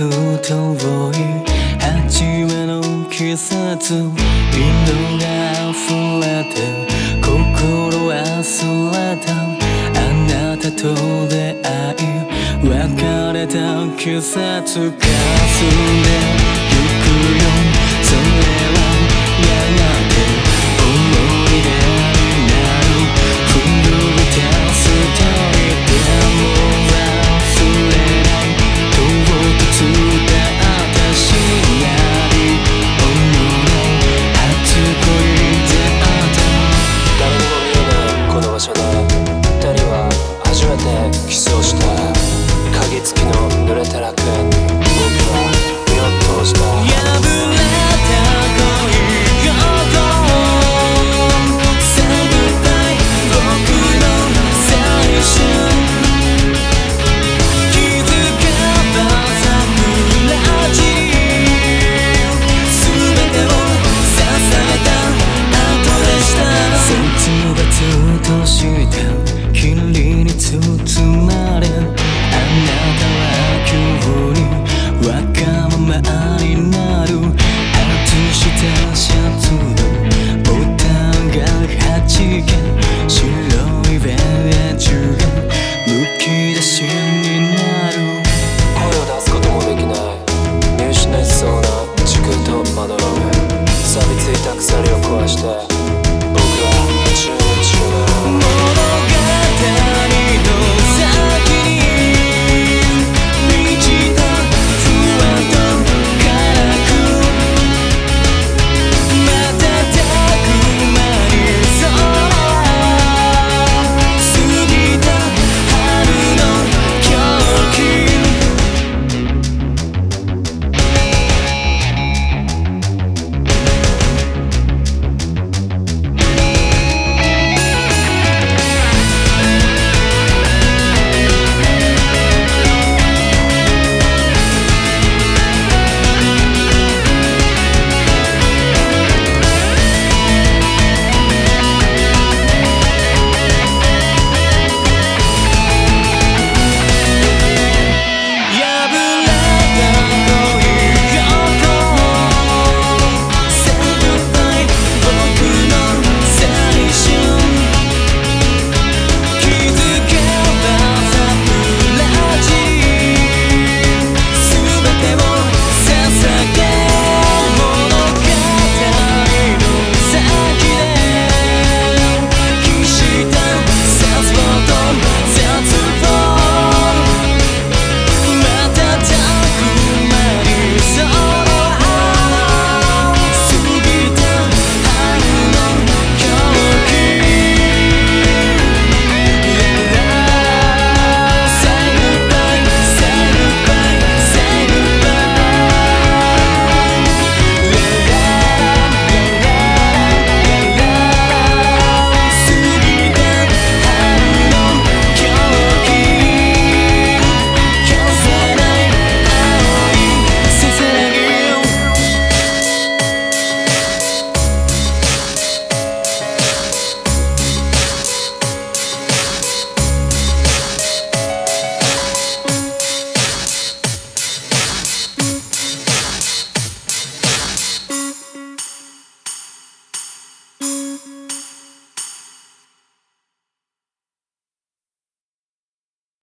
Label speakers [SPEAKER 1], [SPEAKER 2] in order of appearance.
[SPEAKER 1] く遠い八目の季節色が溢れて心忘れたあなたと出会い別れた季節霞んでゆくよそれはやがて